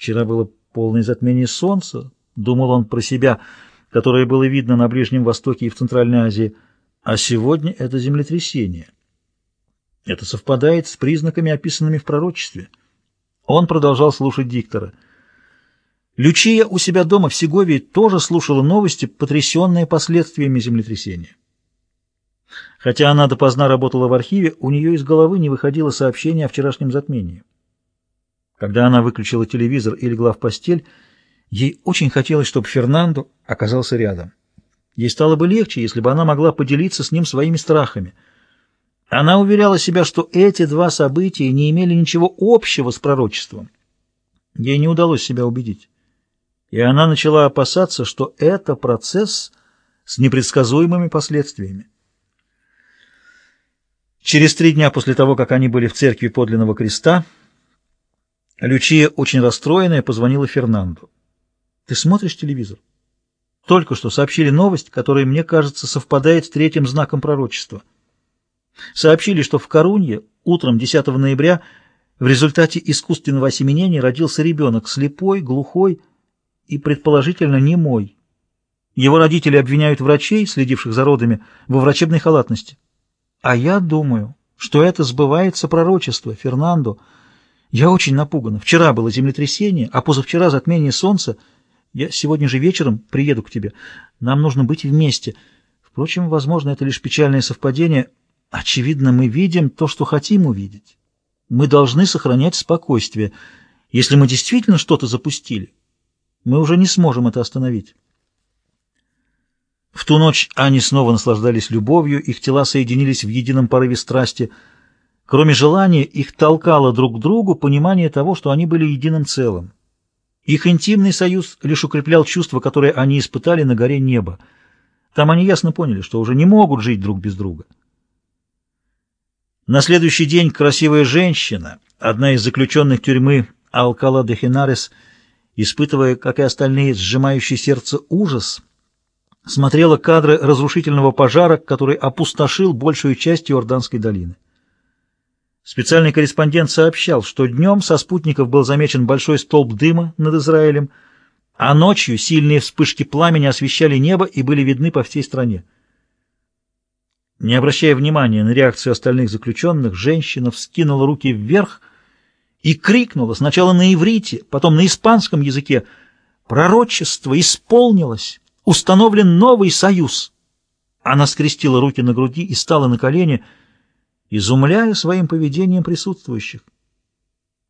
Вчера было полное затмение солнца, думал он про себя, которое было видно на Ближнем Востоке и в Центральной Азии, а сегодня это землетрясение. Это совпадает с признаками, описанными в пророчестве. Он продолжал слушать диктора. Лючия у себя дома в Сеговии тоже слушала новости, потрясенные последствиями землетрясения. Хотя она допоздна работала в архиве, у нее из головы не выходило сообщение о вчерашнем затмении. Когда она выключила телевизор и легла в постель, ей очень хотелось, чтобы Фернандо оказался рядом. Ей стало бы легче, если бы она могла поделиться с ним своими страхами. Она уверяла себя, что эти два события не имели ничего общего с пророчеством. Ей не удалось себя убедить. И она начала опасаться, что это процесс с непредсказуемыми последствиями. Через три дня после того, как они были в церкви подлинного креста, Лючия, очень расстроенная, позвонила Фернанду. «Ты смотришь телевизор?» «Только что сообщили новость, которая, мне кажется, совпадает с третьим знаком пророчества. Сообщили, что в Корунье утром 10 ноября в результате искусственного осеменения родился ребенок слепой, глухой и, предположительно, немой. Его родители обвиняют врачей, следивших за родами, во врачебной халатности. А я думаю, что это сбывается пророчество, Фернандо, — я очень напугана. Вчера было землетрясение, а позавчера затмение солнца. Я сегодня же вечером приеду к тебе. Нам нужно быть вместе. Впрочем, возможно, это лишь печальное совпадение. Очевидно, мы видим то, что хотим увидеть. Мы должны сохранять спокойствие. Если мы действительно что-то запустили, мы уже не сможем это остановить. В ту ночь они снова наслаждались любовью, их тела соединились в едином порыве страсти — Кроме желания, их толкало друг к другу понимание того, что они были единым целым. Их интимный союз лишь укреплял чувства, которые они испытали на горе неба. Там они ясно поняли, что уже не могут жить друг без друга. На следующий день красивая женщина, одна из заключенных тюрьмы Алкала де Хинарес, испытывая, как и остальные, сжимающий сердце ужас, смотрела кадры разрушительного пожара, который опустошил большую часть Иорданской долины. Специальный корреспондент сообщал, что днем со спутников был замечен большой столб дыма над Израилем, а ночью сильные вспышки пламени освещали небо и были видны по всей стране. Не обращая внимания на реакцию остальных заключенных, женщина вскинула руки вверх и крикнула сначала на иврите, потом на испанском языке «Пророчество исполнилось! Установлен новый союз!» Она скрестила руки на груди и стала на колени – изумляя своим поведением присутствующих.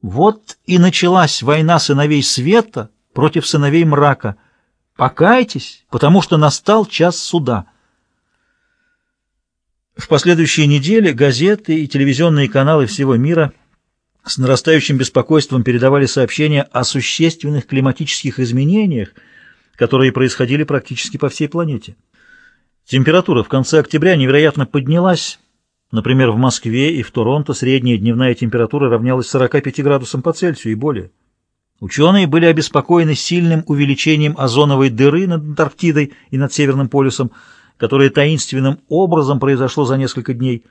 Вот и началась война сыновей света против сыновей мрака. Покайтесь, потому что настал час суда. В последующие недели газеты и телевизионные каналы всего мира с нарастающим беспокойством передавали сообщения о существенных климатических изменениях, которые происходили практически по всей планете. Температура в конце октября невероятно поднялась, Например, в Москве и в Торонто средняя дневная температура равнялась 45 градусам по Цельсию и более. Ученые были обеспокоены сильным увеличением озоновой дыры над Антарктидой и над Северным полюсом, которое таинственным образом произошло за несколько дней.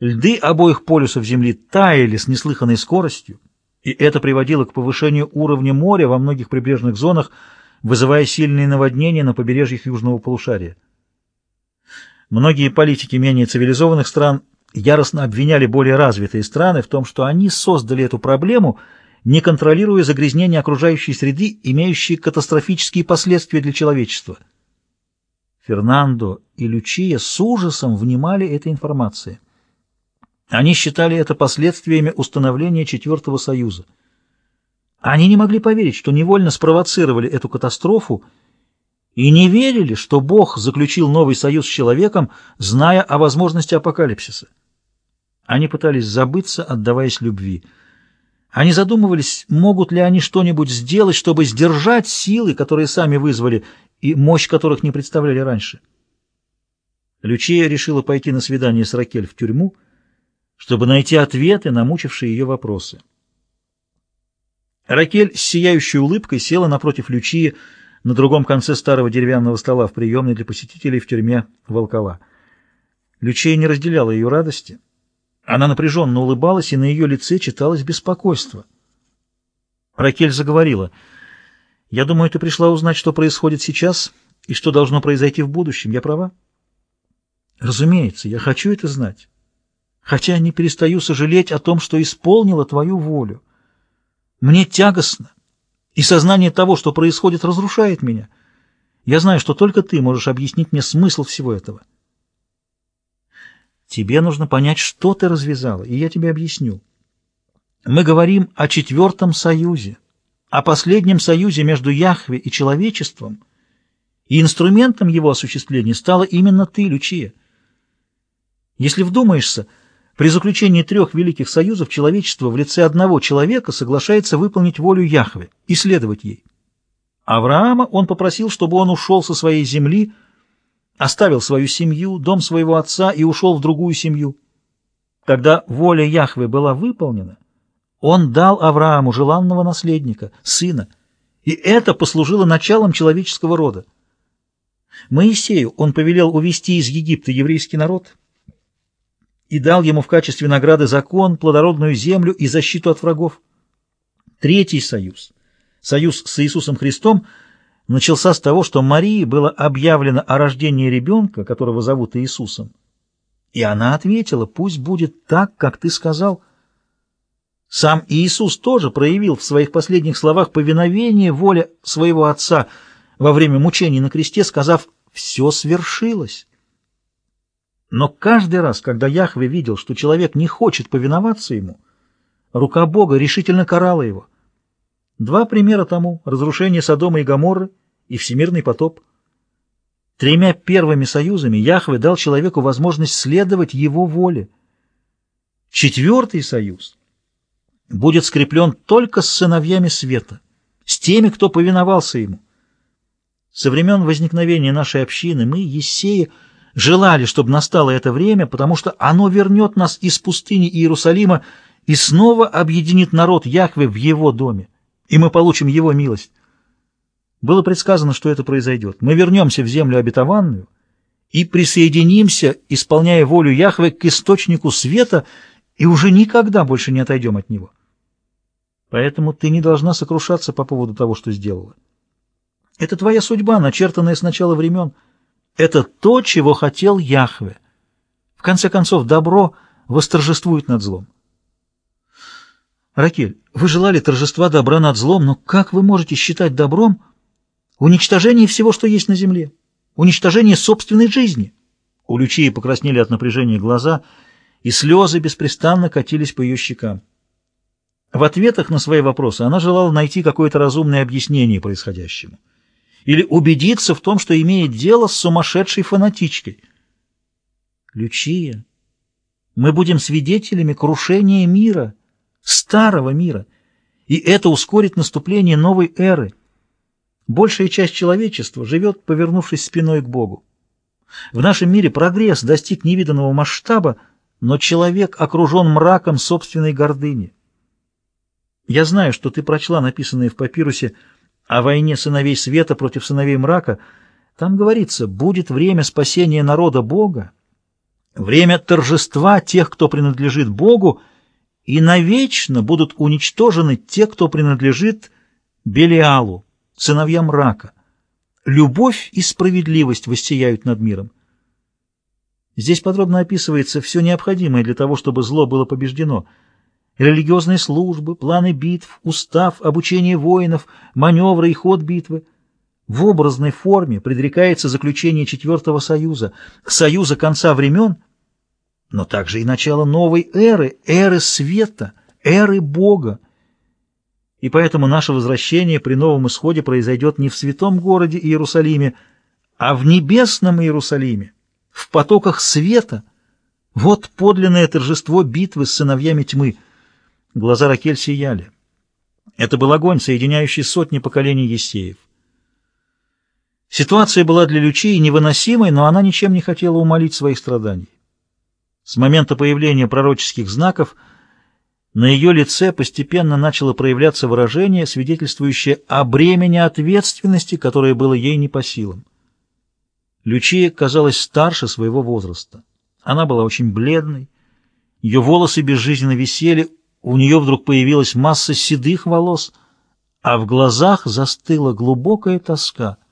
Льды обоих полюсов Земли таяли с неслыханной скоростью, и это приводило к повышению уровня моря во многих прибрежных зонах, вызывая сильные наводнения на побережьях южного полушария. Многие политики менее цивилизованных стран яростно обвиняли более развитые страны в том, что они создали эту проблему, не контролируя загрязнение окружающей среды, имеющие катастрофические последствия для человечества. Фернандо и Лючия с ужасом внимали этой информации. Они считали это последствиями установления Четвертого Союза. Они не могли поверить, что невольно спровоцировали эту катастрофу и не верили, что Бог заключил новый союз с человеком, зная о возможности апокалипсиса. Они пытались забыться, отдаваясь любви. Они задумывались, могут ли они что-нибудь сделать, чтобы сдержать силы, которые сами вызвали, и мощь которых не представляли раньше. Лючия решила пойти на свидание с Ракель в тюрьму, чтобы найти ответы на мучившие ее вопросы. Ракель с сияющей улыбкой села напротив Лючии, на другом конце старого деревянного стола в приемной для посетителей в тюрьме Волкова. Лючея не разделяла ее радости. Она напряженно улыбалась, и на ее лице читалось беспокойство. Ракель заговорила. «Я думаю, ты пришла узнать, что происходит сейчас и что должно произойти в будущем. Я права?» «Разумеется, я хочу это знать, хотя не перестаю сожалеть о том, что исполнила твою волю. Мне тягостно, и сознание того, что происходит, разрушает меня. Я знаю, что только ты можешь объяснить мне смысл всего этого. Тебе нужно понять, что ты развязала, и я тебе объясню. Мы говорим о четвертом союзе, о последнем союзе между Яхве и человечеством, и инструментом его осуществления стала именно ты, Лючия. Если вдумаешься, при заключении трех великих союзов человечество в лице одного человека соглашается выполнить волю Яхве и следовать ей. Авраама он попросил, чтобы он ушел со своей земли, оставил свою семью, дом своего отца и ушел в другую семью. Когда воля Яхве была выполнена, он дал Аврааму желанного наследника, сына, и это послужило началом человеческого рода. Моисею он повелел увести из Египта еврейский народ и дал ему в качестве награды закон, плодородную землю и защиту от врагов. Третий союз, союз с Иисусом Христом, начался с того, что Марии было объявлено о рождении ребенка, которого зовут Иисусом. И она ответила, пусть будет так, как ты сказал – сам Иисус тоже проявил в своих последних словах повиновение воле своего Отца во время мучений на кресте, сказав «все свершилось». Но каждый раз, когда Яхве видел, что человек не хочет повиноваться ему, рука Бога решительно карала его. Два примера тому — разрушение Содома и Гоморры и всемирный потоп. Тремя первыми союзами Яхве дал человеку возможность следовать его воле. Четвертый союз — будет скреплен только с сыновьями света, с теми, кто повиновался ему. Со времен возникновения нашей общины мы, Ессеи, желали, чтобы настало это время, потому что оно вернет нас из пустыни Иерусалима и снова объединит народ Яхве в его доме, и мы получим его милость. Было предсказано, что это произойдет. Мы вернемся в землю обетованную и присоединимся, исполняя волю Яхве, к источнику света, и уже никогда больше не отойдем от него. Поэтому ты не должна сокрушаться по поводу того, что сделала. Это твоя судьба, начертанная с начала времен. Это то, чего хотел Яхве. В конце концов, добро восторжествует над злом. Ракель, вы желали торжества добра над злом, но как вы можете считать добром уничтожение всего, что есть на земле? Уничтожение собственной жизни? У Лючии покраснели от напряжения глаза, и слезы беспрестанно катились по ее щекам. В ответах на свои вопросы она желала найти какое-то разумное объяснение происходящему или убедиться в том, что имеет дело с сумасшедшей фанатичкой. Лючия, мы будем свидетелями крушения мира, старого мира, и это ускорит наступление новой эры. Большая часть человечества живет, повернувшись спиной к Богу. В нашем мире прогресс достиг невиданного масштаба, но человек окружен мраком собственной гордыни. Я знаю, что ты прочла написанное в папирусе о войне сыновей света против сыновей мрака. Там говорится, будет время спасения народа Бога, время торжества тех, кто принадлежит Богу, и навечно будут уничтожены те, кто принадлежит Белиалу, сыновьям мрака. Любовь и справедливость воссияют над миром. Здесь подробно описывается все необходимое для того, чтобы зло было побеждено — религиозные службы, планы битв, устав, обучение воинов, маневры и ход битвы. В образной форме предрекается заключение Четвертого Союза, Союза конца времен, но также и начало новой эры, эры света, эры Бога. И поэтому наше возвращение при новом исходе произойдет не в святом городе Иерусалиме, а в небесном Иерусалиме, в потоках света. Вот подлинное торжество битвы с сыновьями тьмы – Глаза Ракель сияли. Это был огонь, соединяющий сотни поколений Есеев. Ситуация была для Лючии невыносимой, но она ничем не хотела умолить своих страданий. С момента появления пророческих знаков на ее лице постепенно начало проявляться выражение, свидетельствующее о бремени ответственности, которое было ей не по силам. Лючия казалась старше своего возраста. Она была очень бледной, ее волосы безжизненно висели, у нее вдруг появилась масса седых волос, а в глазах застыла глубокая тоска —